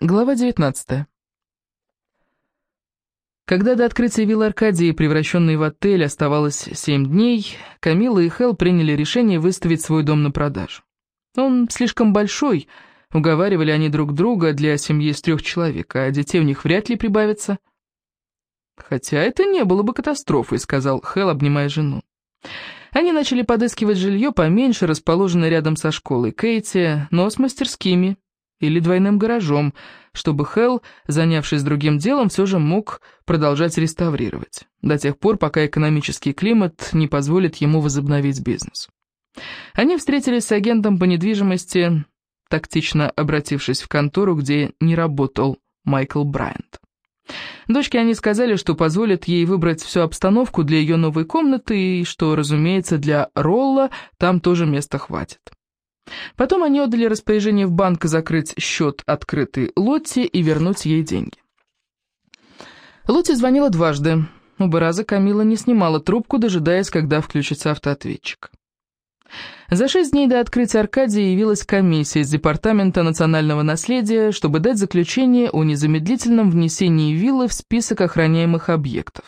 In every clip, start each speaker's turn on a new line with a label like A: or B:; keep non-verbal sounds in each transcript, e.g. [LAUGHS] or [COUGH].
A: Глава 19 Когда до открытия виллы Аркадии, превращенной в отель, оставалось семь дней, Камила и Хелл приняли решение выставить свой дом на продажу. Он слишком большой, уговаривали они друг друга для семьи из трех человек, а детей у них вряд ли прибавится. «Хотя это не было бы катастрофой», — сказал Хелл, обнимая жену. Они начали подыскивать жилье поменьше, расположенное рядом со школой Кейти, но с мастерскими, или двойным гаражом, чтобы Хелл, занявшись другим делом, все же мог продолжать реставрировать, до тех пор, пока экономический климат не позволит ему возобновить бизнес. Они встретились с агентом по недвижимости, тактично обратившись в контору, где не работал Майкл Брайант. Дочке они сказали, что позволят ей выбрать всю обстановку для ее новой комнаты и что, разумеется, для Ролла там тоже места хватит. Потом они отдали распоряжение в банк закрыть счет открытый Лотте и вернуть ей деньги. Лотте звонила дважды. Оба раза Камила не снимала трубку, дожидаясь, когда включится автоответчик. За шесть дней до открытия Аркадии явилась комиссия из Департамента национального наследия, чтобы дать заключение о незамедлительном внесении виллы в список охраняемых объектов.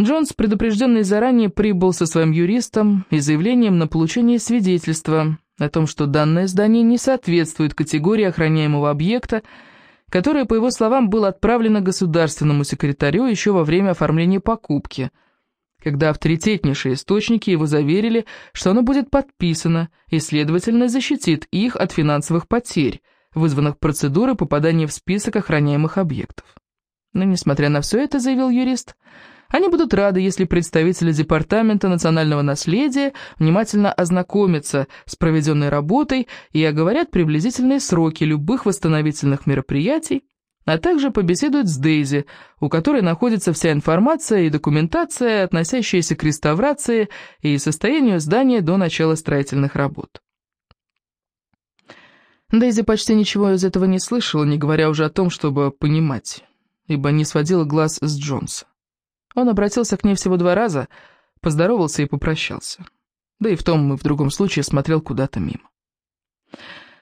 A: Джонс, предупрежденный заранее, прибыл со своим юристом и заявлением на получение свидетельства о том, что данное здание не соответствует категории охраняемого объекта, которое, по его словам, было отправлено государственному секретарю еще во время оформления покупки, когда авторитетнейшие источники его заверили, что оно будет подписано и, следовательно, защитит их от финансовых потерь, вызванных процедурой попадания в список охраняемых объектов. Но, несмотря на все это, заявил юрист, они будут рады, если представители Департамента национального наследия внимательно ознакомятся с проведенной работой и оговорят приблизительные сроки любых восстановительных мероприятий, а также побеседуют с Дейзи, у которой находится вся информация и документация, относящаяся к реставрации и состоянию здания до начала строительных работ. Дейзи почти ничего из этого не слышала, не говоря уже о том, чтобы понимать, ибо не сводила глаз с Джонса. Он обратился к ней всего два раза, поздоровался и попрощался. Да и в том и в другом случае смотрел куда-то мимо.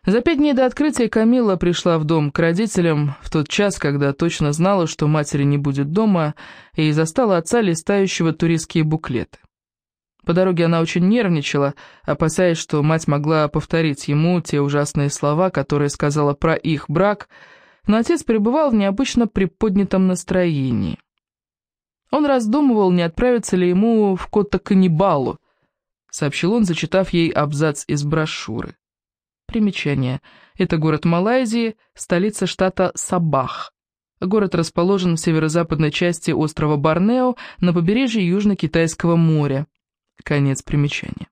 A: За пять дней до открытия Камила пришла в дом к родителям в тот час, когда точно знала, что матери не будет дома, и застала отца, листающего туристские буклеты. По дороге она очень нервничала, опасаясь, что мать могла повторить ему те ужасные слова, которые сказала про их брак, но отец пребывал в необычно приподнятом настроении. Он раздумывал, не отправиться ли ему в Кота-Каннибалу, сообщил он, зачитав ей абзац из брошюры. Примечание. Это город Малайзии, столица штата Сабах. Город расположен в северо-западной части острова Борнео на побережье Южно-Китайского моря. Конец примечания.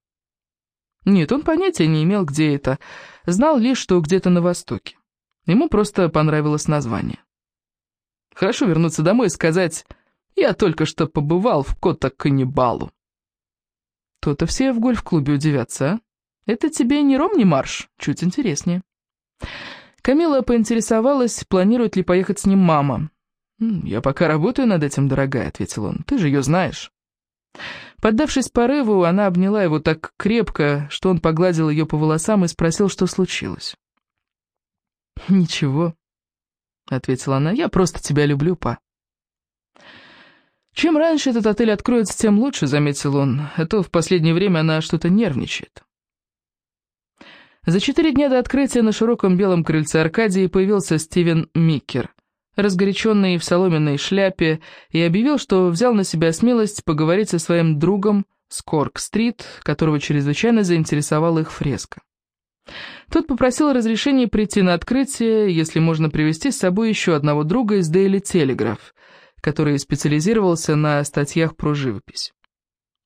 A: Нет, он понятия не имел, где это. Знал лишь, что где-то на востоке. Ему просто понравилось название. Хорошо вернуться домой и сказать я только что побывал в Кота-Каннибалу. То-то все в гольф-клубе удивятся, а? Это тебе не ром, не марш, чуть интереснее. Камила поинтересовалась, планирует ли поехать с ним мама. «Я пока работаю над этим, дорогая», — ответил он, — «ты же ее знаешь». Поддавшись порыву, она обняла его так крепко, что он погладил ее по волосам и спросил, что случилось. «Ничего», — ответила она, — «я просто тебя люблю, па». «Чем раньше этот отель откроется, тем лучше», — заметил он, — «а то в последнее время она что-то нервничает». За четыре дня до открытия на широком белом крыльце Аркадии появился Стивен Миккер, разгоряченный в соломенной шляпе, и объявил, что взял на себя смелость поговорить со своим другом Скорк-стрит, которого чрезвычайно заинтересовала их фреска. Тот попросил разрешения прийти на открытие, если можно привести с собой еще одного друга из Daily Telegraph, который специализировался на статьях про живопись.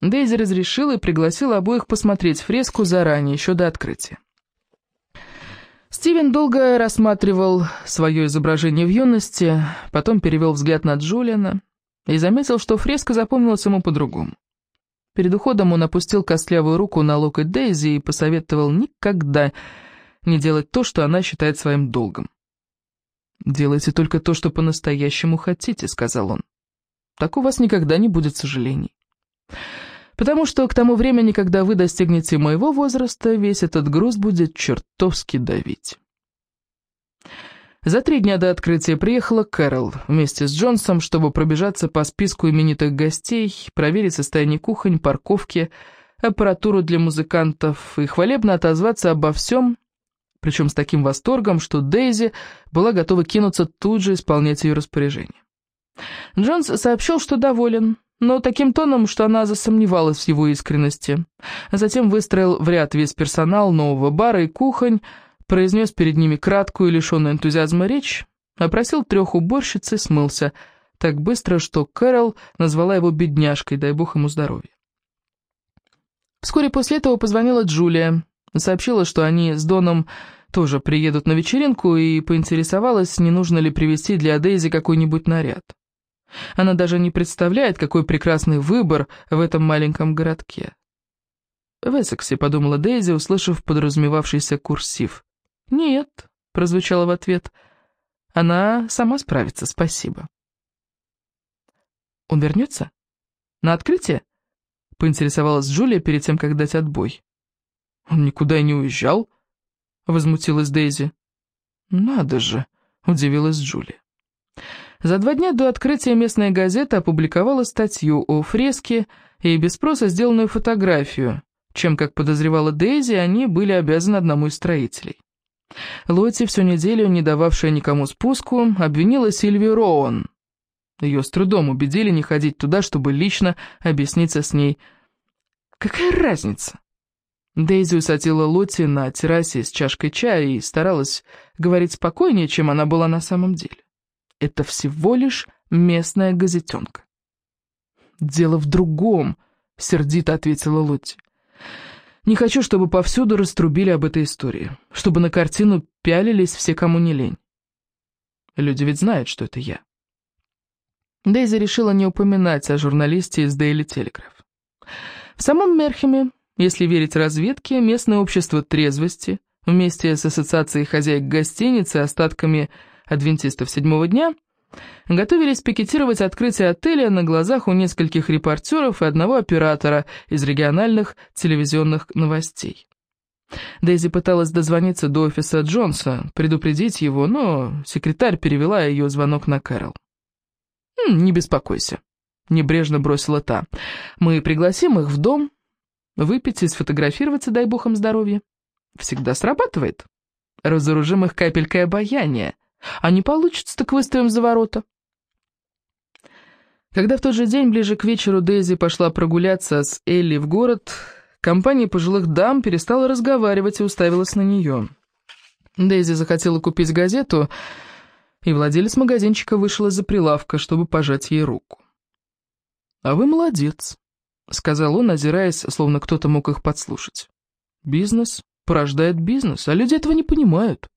A: Дейзи разрешила и пригласила обоих посмотреть фреску заранее, еще до открытия. Стивен долго рассматривал свое изображение в юности, потом перевел взгляд на Джулиана и заметил, что фреска запомнилась ему по-другому. Перед уходом он опустил костлявую руку на локоть Дейзи и посоветовал никогда не делать то, что она считает своим долгом. «Делайте только то, что по-настоящему хотите», — сказал он. «Так у вас никогда не будет сожалений. Потому что к тому времени, когда вы достигнете моего возраста, весь этот груз будет чертовски давить». За три дня до открытия приехала Кэрол вместе с Джонсом, чтобы пробежаться по списку именитых гостей, проверить состояние кухонь, парковки, аппаратуру для музыкантов и хвалебно отозваться обо всем, причем с таким восторгом, что Дейзи была готова кинуться тут же исполнять ее распоряжение. Джонс сообщил, что доволен, но таким тоном, что она засомневалась в его искренности. Затем выстроил в ряд весь персонал нового бара и кухонь, произнес перед ними краткую, лишенную энтузиазма речь, опросил трех уборщиц и смылся, так быстро, что Кэрол назвала его бедняжкой, дай бог ему здоровья. Вскоре после этого позвонила Джулия, сообщила, что они с Доном тоже приедут на вечеринку и поинтересовалась, не нужно ли привезти для Дейзи какой-нибудь наряд. Она даже не представляет, какой прекрасный выбор в этом маленьком городке. В Эссексе, подумала Дейзи, услышав подразумевавшийся курсив. «Нет», — прозвучало в ответ, — «она сама справится, спасибо». «Он вернется? На открытие?» — поинтересовалась Джулия перед тем, как дать отбой. «Он никуда и не уезжал?» — возмутилась Дейзи. «Надо же!» — удивилась Джулия. За два дня до открытия местная газета опубликовала статью о фреске и без спроса сделанную фотографию, чем, как подозревала Дейзи, они были обязаны одному из строителей. Лотти, всю неделю не дававшая никому спуску, обвинила Сильвию Роуэн. Ее с трудом убедили не ходить туда, чтобы лично объясниться с ней. Какая разница? Дейзи усадила Лотти на террасе с чашкой чая и старалась говорить спокойнее, чем она была на самом деле. Это всего лишь местная газетенка. «Дело в другом», — сердито ответила Лотти. «Не хочу, чтобы повсюду раструбили об этой истории, чтобы на картину пялились все, кому не лень. Люди ведь знают, что это я». Дейзи решила не упоминать о журналисте из Daily Telegraph. В самом Мерхеме, если верить разведке, местное общество трезвости вместе с ассоциацией хозяек гостиницы остатками адвентистов седьмого дня, готовились пикетировать открытие отеля на глазах у нескольких репортеров и одного оператора из региональных телевизионных новостей. Дейзи пыталась дозвониться до офиса Джонса, предупредить его, но секретарь перевела ее звонок на Кэрол. «Не беспокойся», — небрежно бросила та. «Мы пригласим их в дом, выпить и сфотографироваться, дай бог им здоровья. Всегда срабатывает. Разоружим их капелькой обаяния. А не получится, так выставим за ворота. Когда в тот же день, ближе к вечеру, Дейзи пошла прогуляться с Элли в город, компания пожилых дам перестала разговаривать и уставилась на нее. Дейзи захотела купить газету, и владелец магазинчика вышел из-за прилавка, чтобы пожать ей руку. «А вы молодец», — сказал он, озираясь, словно кто-то мог их подслушать. «Бизнес порождает бизнес, а люди этого не понимают».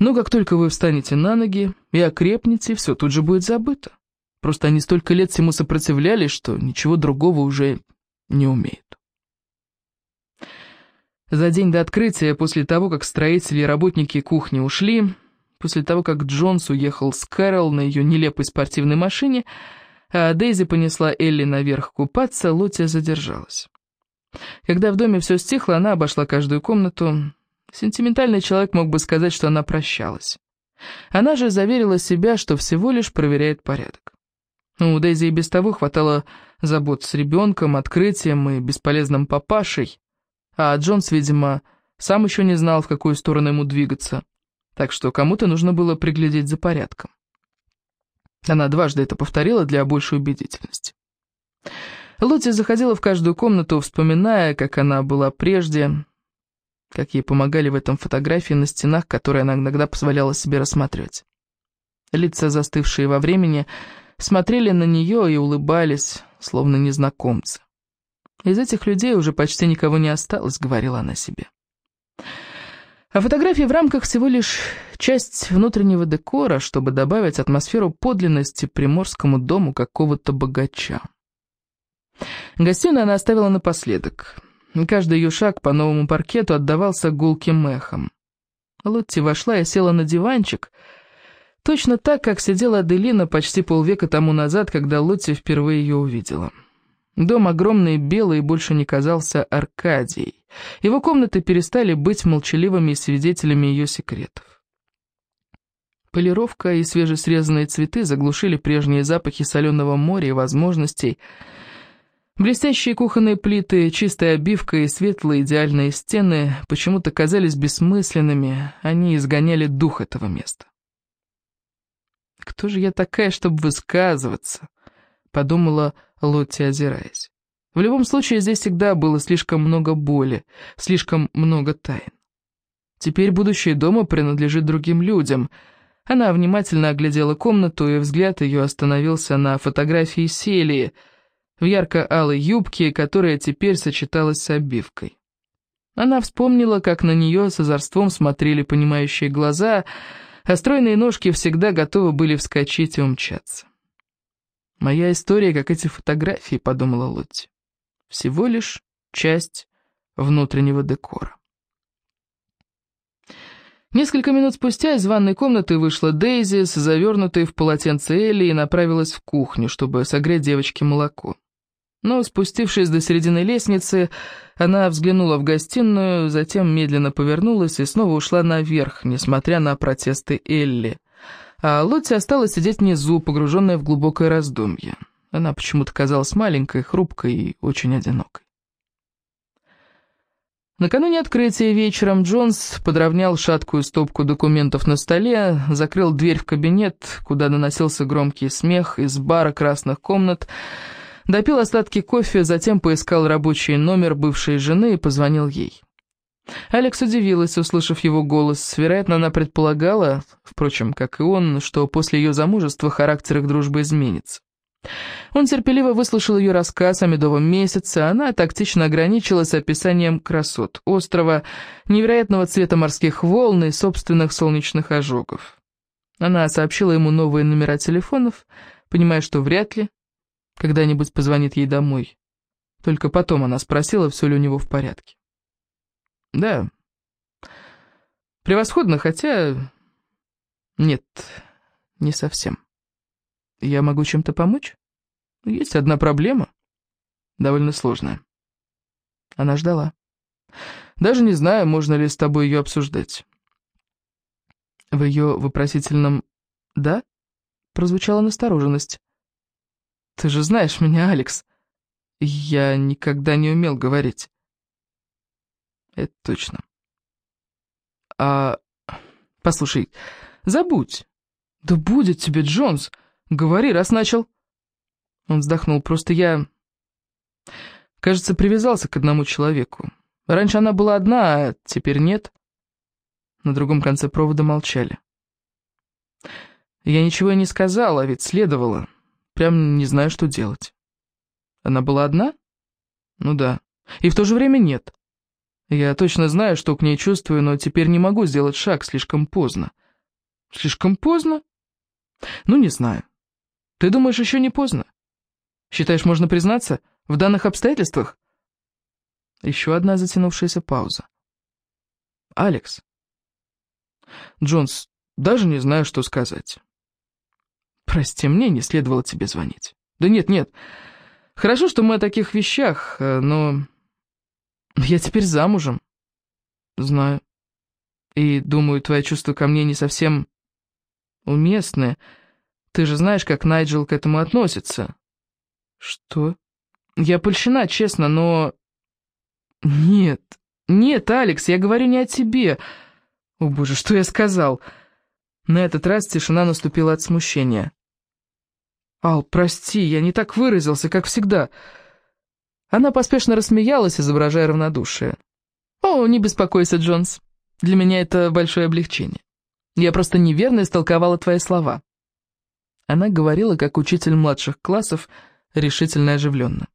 A: Но как только вы встанете на ноги и окрепнете, все тут же будет забыто. Просто они столько лет всему сопротивлялись, что ничего другого уже не умеют. За день до открытия, после того, как строители и работники кухни ушли, после того, как Джонс уехал с Кэрол на ее нелепой спортивной машине, а Дейзи понесла Элли наверх купаться, Лотти задержалась. Когда в доме все стихло, она обошла каждую комнату, Сентиментальный человек мог бы сказать, что она прощалась. Она же заверила себя, что всего лишь проверяет порядок. У Дейзи и без того хватало забот с ребенком, открытием и бесполезным папашей, а Джонс, видимо, сам еще не знал, в какую сторону ему двигаться, так что кому-то нужно было приглядеть за порядком. Она дважды это повторила для большей убедительности. Лотти заходила в каждую комнату, вспоминая, как она была прежде, как ей помогали в этом фотографии на стенах, которые она иногда позволяла себе рассматривать. Лица, застывшие во времени, смотрели на нее и улыбались, словно незнакомцы. Из этих людей уже почти никого не осталось, говорила она себе. А фотографии в рамках всего лишь часть внутреннего декора, чтобы добавить атмосферу подлинности приморскому дому какого-то богача. Гостиную она оставила напоследок — Каждый ее шаг по новому паркету отдавался гулким эхом. Лотти вошла и села на диванчик, точно так, как сидела Аделина почти полвека тому назад, когда Лотти впервые ее увидела. Дом огромный, белый, больше не казался Аркадией. Его комнаты перестали быть молчаливыми свидетелями ее секретов. Полировка и свежесрезанные цветы заглушили прежние запахи соленого моря и возможностей. Блестящие кухонные плиты, чистая обивка и светлые идеальные стены почему-то казались бессмысленными, они изгоняли дух этого места. «Кто же я такая, чтобы высказываться?» — подумала Лотти, озираясь. В любом случае, здесь всегда было слишком много боли, слишком много тайн. Теперь будущее дома принадлежит другим людям. Она внимательно оглядела комнату, и взгляд ее остановился на фотографии Селии в ярко-алой юбке, которая теперь сочеталась с обивкой. Она вспомнила, как на нее с озорством смотрели понимающие глаза, а стройные ножки всегда готовы были вскочить и умчаться. «Моя история, как эти фотографии», — подумала Лотти. «Всего лишь часть внутреннего декора». Несколько минут спустя из ванной комнаты вышла Дейзи с завернутой в полотенце Элли и направилась в кухню, чтобы согреть девочке молоко. Но, спустившись до середины лестницы, она взглянула в гостиную, затем медленно повернулась и снова ушла наверх, несмотря на протесты Элли а Лотти осталась сидеть внизу, погруженная в глубокое раздумье. Она почему-то казалась маленькой, хрупкой и очень одинокой. Накануне открытия вечером Джонс подровнял шаткую стопку документов на столе, закрыл дверь в кабинет, куда доносился громкий смех из бара красных комнат, допил остатки кофе, затем поискал рабочий номер бывшей жены и позвонил ей. Алекс удивилась, услышав его голос. Вероятно, она предполагала, впрочем, как и он, что после ее замужества характер их дружбы изменится. Он терпеливо выслушал ее рассказ о медовом месяце, она тактично ограничилась описанием красот острова, невероятного цвета морских волн и собственных солнечных ожогов. Она сообщила ему новые номера телефонов, понимая, что вряд ли когда-нибудь позвонит ей домой. Только потом она спросила, все ли у него в порядке. Да. Превосходно, хотя... Нет, не совсем. Я могу чем-то помочь? Есть одна проблема. Довольно сложная. Она ждала. Даже не знаю, можно ли с тобой ее обсуждать. В ее вопросительном «да» прозвучала настороженность. «Ты же знаешь меня, Алекс. Я никогда не умел говорить». Это точно. А... Послушай, забудь. Да будет тебе, Джонс. Говори, раз начал. Он вздохнул. Просто я... Кажется, привязался к одному человеку. Раньше она была одна, а теперь нет. На другом конце провода молчали. Я ничего и не сказала, ведь следовало. Прям не знаю, что делать. Она была одна? Ну да. И в то же время нет. Я точно знаю, что к ней чувствую, но теперь не могу сделать шаг, слишком поздно. Слишком поздно? Ну, не знаю. Ты думаешь, еще не поздно? Считаешь, можно признаться в данных обстоятельствах? Еще одна затянувшаяся пауза. Алекс. Джонс, даже не знаю, что сказать. Прости, мне не следовало тебе звонить. Да нет, нет. Хорошо, что мы о таких вещах, э, но я теперь замужем. Знаю. И, думаю, твои чувства ко мне не совсем уместны. Ты же знаешь, как Найджел к этому относится. Что? Я польщена, честно, но... Нет, нет, Алекс, я говорю не о тебе. О, боже, что я сказал? На этот раз тишина наступила от смущения. Ал, прости, я не так выразился, как всегда. Она поспешно рассмеялась, изображая равнодушие. «О, не беспокойся, Джонс. Для меня это большое облегчение. Я просто неверно истолковала твои слова». Она говорила, как учитель младших классов, решительно оживленно.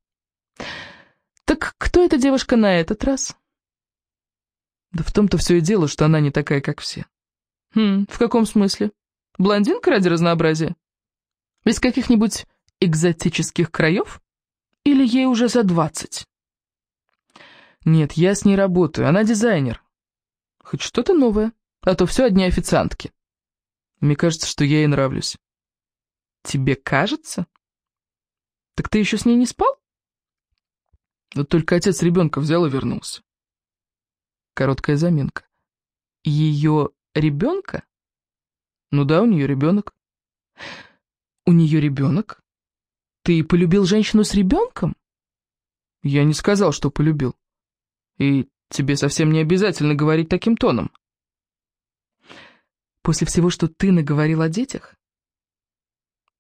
A: «Так кто эта девушка на этот раз?» «Да в том-то все и дело, что она не такая, как все». «Хм, в каком смысле? Блондинка ради разнообразия? Из каких-нибудь экзотических краев?» Или ей уже за двадцать? Нет, я с ней работаю, она дизайнер. Хоть что-то новое, а то все одни официантки. Мне кажется, что я ей нравлюсь. Тебе кажется? Так ты еще с ней не спал? Вот только отец ребенка взял и вернулся. Короткая заминка. Ее ребенка? Ну да, у нее ребенок. У нее ребенок? Ты полюбил женщину с ребенком? Я не сказал, что полюбил. И тебе совсем не обязательно говорить таким тоном. После всего, что ты наговорил о детях?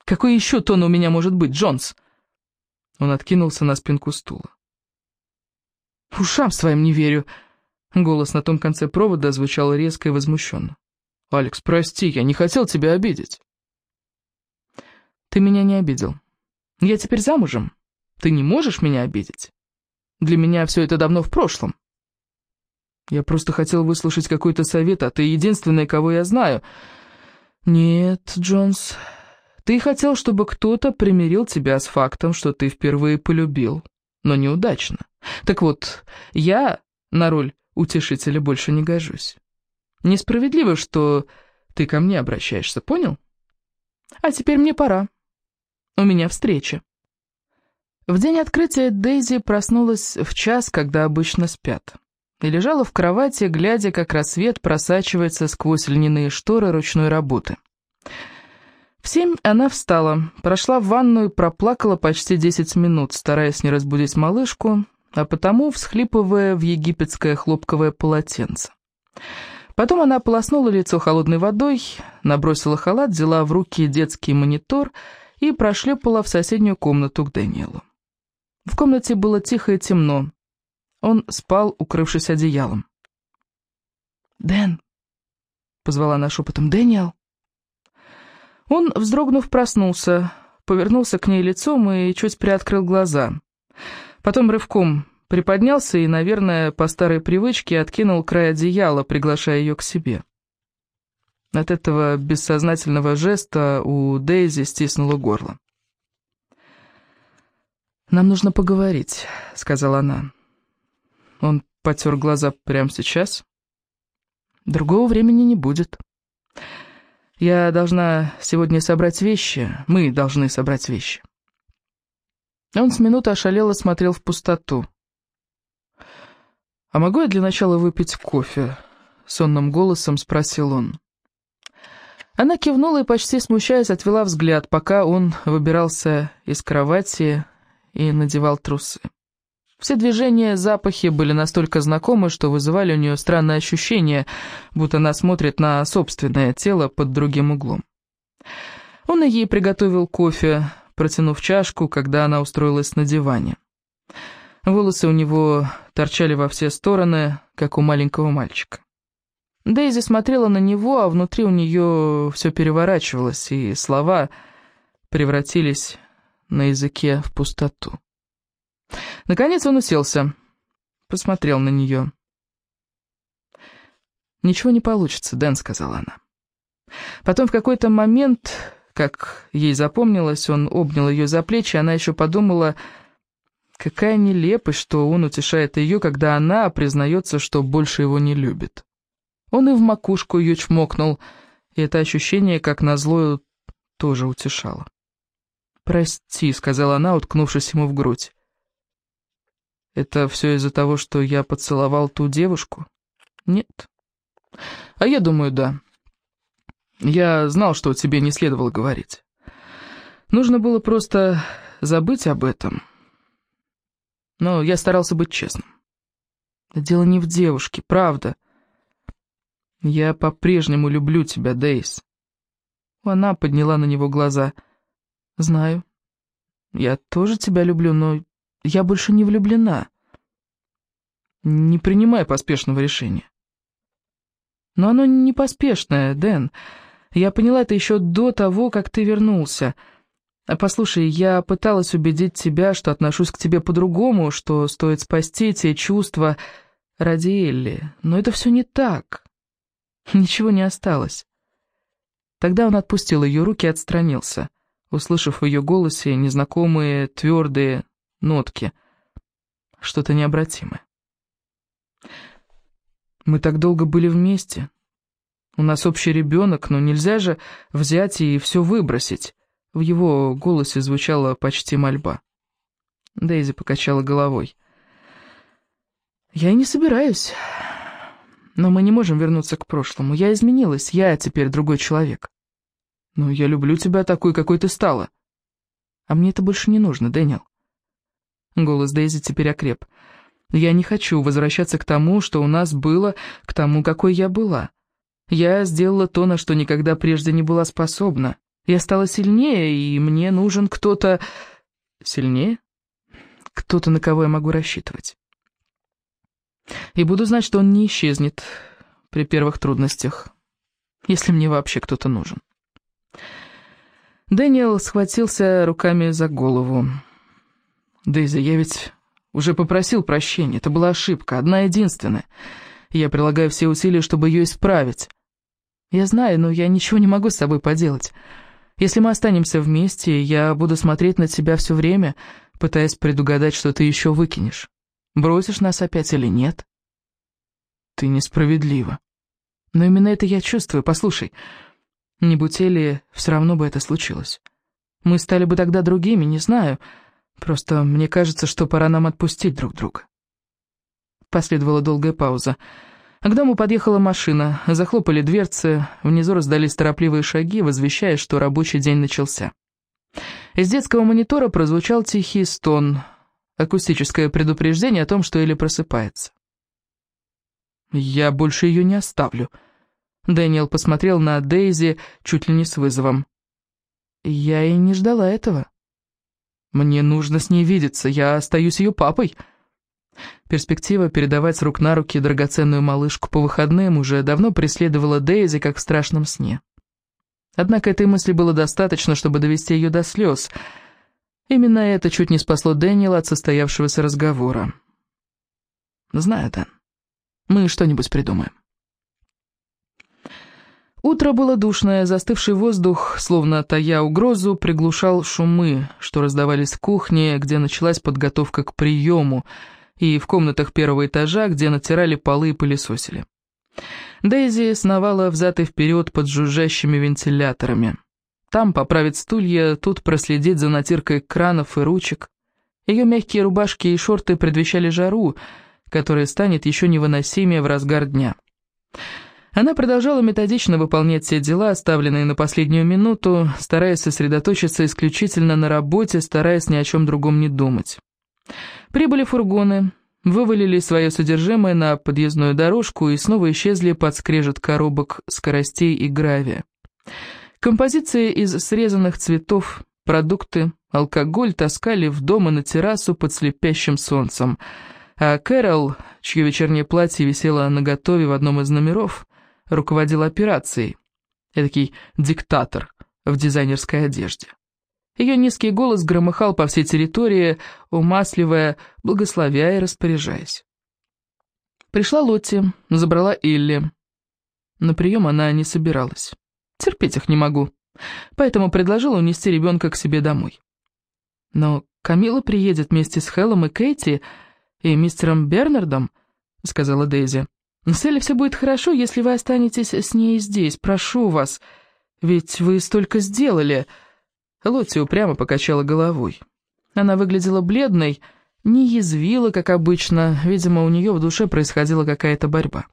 A: Какой еще тон у меня может быть, Джонс? Он откинулся на спинку стула. «Ушам своим не верю!» Голос на том конце провода звучал резко и возмущенно. «Алекс, прости, я не хотел тебя обидеть». «Ты меня не обидел. Я теперь замужем. Ты не можешь меня обидеть. Для меня все это давно в прошлом. Я просто хотел выслушать какой-то совет, а ты единственная, кого я знаю. Нет, Джонс, ты хотел, чтобы кто-то примирил тебя с фактом, что ты впервые полюбил, но неудачно. Так вот, я на роль утешителя больше не гожусь. Несправедливо, что ты ко мне обращаешься, понял? А теперь мне пора. У меня встреча. В день открытия Дейзи проснулась в час, когда обычно спят, и лежала в кровати, глядя, как рассвет просачивается сквозь льняные шторы ручной работы. В семь она встала, прошла в ванную, проплакала почти десять минут, стараясь не разбудить малышку, а потому всхлипывая в египетское хлопковое полотенце. Потом она полоснула лицо холодной водой, набросила халат, взяла в руки детский монитор и прошлепала в соседнюю комнату к Дэниелу. В комнате было тихо и темно. Он спал, укрывшись одеялом. «Дэн!» — позвала она шепотом. «Дэниел!» Он, вздрогнув, проснулся, повернулся к ней лицом и чуть приоткрыл глаза. Потом рывком приподнялся и, наверное, по старой привычке откинул край одеяла, приглашая ее к себе. От этого бессознательного жеста у Дейзи стиснуло горло. «Нам нужно поговорить», — сказала она. Он потер глаза прямо сейчас. «Другого времени не будет». Я должна сегодня собрать вещи. Мы должны собрать вещи. Он с минуты ошалело смотрел в пустоту. «А могу я для начала выпить кофе?» — сонным голосом спросил он. Она кивнула и, почти смущаясь, отвела взгляд, пока он выбирался из кровати и надевал трусы. Все движения, запахи были настолько знакомы, что вызывали у нее странное ощущение, будто она смотрит на собственное тело под другим углом. Он и ей приготовил кофе, протянув чашку, когда она устроилась на диване. Волосы у него торчали во все стороны, как у маленького мальчика. Дейзи смотрела на него, а внутри у нее все переворачивалось, и слова превратились на языке в пустоту. Наконец он уселся, посмотрел на нее. «Ничего не получится, Дэн», — сказала она. Потом в какой-то момент, как ей запомнилось, он обнял ее за плечи, она еще подумала, какая нелепость, что он утешает ее, когда она признается, что больше его не любит. Он и в макушку ее чмокнул, и это ощущение, как назло, тоже утешало. «Прости», — сказала она, уткнувшись ему в грудь. Это все из-за того, что я поцеловал ту девушку? Нет. А я думаю, да. Я знал, что тебе не следовало говорить. Нужно было просто забыть об этом. Но я старался быть честным. Дело не в девушке, правда. Я по-прежнему люблю тебя, Дейс. Она подняла на него глаза. Знаю. Я тоже тебя люблю, но я больше не влюблена. Не принимай поспешного решения. Но оно не поспешное, Дэн. Я поняла это еще до того, как ты вернулся. А послушай, я пыталась убедить тебя, что отношусь к тебе по-другому, что стоит спасти те чувства ради Элли. Но это все не так. [LAUGHS] Ничего не осталось. Тогда он отпустил ее руки и отстранился, услышав в ее голосе незнакомые твердые нотки, что-то необратимое. Мы так долго были вместе. У нас общий ребенок, но нельзя же взять и все выбросить. В его голосе звучала почти мольба. Дейзи покачала головой. «Я и не собираюсь. Но мы не можем вернуться к прошлому. Я изменилась, я теперь другой человек». «Но я люблю тебя такой, какой ты стала». «А мне это больше не нужно, Дэниел». Голос Дейзи теперь окреп. «Я не хочу возвращаться к тому, что у нас было, к тому, какой я была. Я сделала то, на что никогда прежде не была способна. Я стала сильнее, и мне нужен кто-то... Сильнее? Кто-то, на кого я могу рассчитывать. И буду знать, что он не исчезнет при первых трудностях, если мне вообще кто-то нужен. Дэниел схватился руками за голову. «Дейзи, я ведь уже попросил прощения. Это была ошибка, одна единственная. Я прилагаю все усилия, чтобы ее исправить. Я знаю, но я ничего не могу с собой поделать. Если мы останемся вместе, я буду смотреть на тебя все время, пытаясь предугадать, что ты еще выкинешь. Бросишь нас опять или нет? Ты несправедлива. Но именно это я чувствую. Послушай, не будь Элли, все равно бы это случилось. Мы стали бы тогда другими, не знаю. Просто мне кажется, что пора нам отпустить друг друга. Последовала долгая пауза. К дому подъехала машина, захлопали дверцы, внизу раздались торопливые шаги, возвещая, что рабочий день начался. Из детского монитора прозвучал тихий стон, акустическое предупреждение о том, что Элли просыпается. «Я больше ее не оставлю», — Дэниел посмотрел на Дейзи чуть ли не с вызовом. «Я и не ждала этого. Мне нужно с ней видеться, я остаюсь ее папой». Перспектива передавать с рук на руки драгоценную малышку по выходным уже давно преследовала Дейзи, как в страшном сне. Однако этой мысли было достаточно, чтобы довести ее до слез. Именно это чуть не спасло Дэниела от состоявшегося разговора. «Знаю, Дэн, мы что-нибудь придумаем». Утро было душное, застывший воздух, словно тая угрозу, приглушал шумы, что раздавались в кухне, где началась подготовка к приему — и в комнатах первого этажа, где натирали полы и пылесосили. Дейзи сновала взад и вперед под жужжащими вентиляторами. Там поправить стулья, тут проследить за натиркой кранов и ручек. Ее мягкие рубашки и шорты предвещали жару, которая станет еще невыносимее в разгар дня. Она продолжала методично выполнять все дела, оставленные на последнюю минуту, стараясь сосредоточиться исключительно на работе, стараясь ни о чем другом не думать. Прибыли фургоны, вывалили свое содержимое на подъездную дорожку и снова исчезли под скрежет коробок скоростей и гравия. Композиции из срезанных цветов, продукты, алкоголь таскали в дом и на террасу под слепящим солнцем, а Кэрол, чье вечернее платье висело наготове в одном из номеров, руководил операцией. Эдакий диктатор в дизайнерской одежде. Ее низкий голос громыхал по всей территории, умасливая, благословя и распоряжаясь. Пришла Лотти, забрала Илли. На прием она не собиралась. Терпеть их не могу. Поэтому предложила унести ребенка к себе домой. Но Камила приедет вместе с Хеллом и Кейти и мистером Бернардом, сказала Дейзи. С Элли все будет хорошо, если вы останетесь с ней здесь, прошу вас. Ведь вы столько сделали... Лотти упрямо покачала головой. Она выглядела бледной, не язвила, как обычно, видимо, у нее в душе происходила какая-то борьба.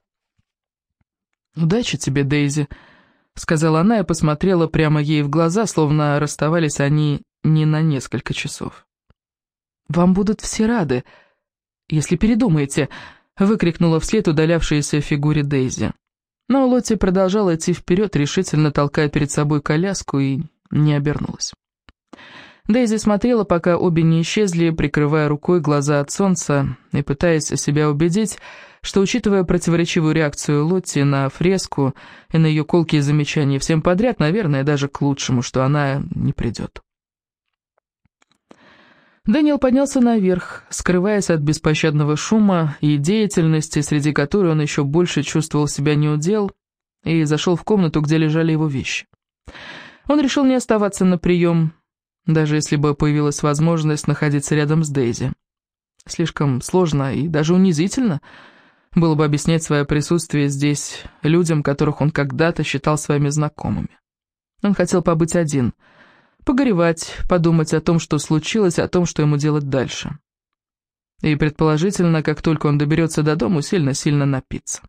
A: «Удачи тебе, Дейзи», — сказала она и посмотрела прямо ей в глаза, словно расставались они не на несколько часов. «Вам будут все рады, если передумаете», — выкрикнула вслед удалявшаяся фигуре Дейзи. Но Лотти продолжала идти вперед, решительно толкая перед собой коляску, и не обернулась. Дейзи смотрела, пока обе не исчезли, прикрывая рукой глаза от солнца и пытаясь себя убедить, что, учитывая противоречивую реакцию Лотти на фреску и на ее колкие замечания всем подряд, наверное, даже к лучшему, что она не придет. Дэниел поднялся наверх, скрываясь от беспощадного шума и деятельности, среди которой он еще больше чувствовал себя неудел, и зашел в комнату, где лежали его вещи. Он решил не оставаться на прием, даже если бы появилась возможность находиться рядом с Дейзи. Слишком сложно и даже унизительно было бы объяснять свое присутствие здесь людям, которых он когда-то считал своими знакомыми. Он хотел побыть один, погоревать, подумать о том, что случилось, о том, что ему делать дальше. И, предположительно, как только он доберется до дома, сильно-сильно напиться.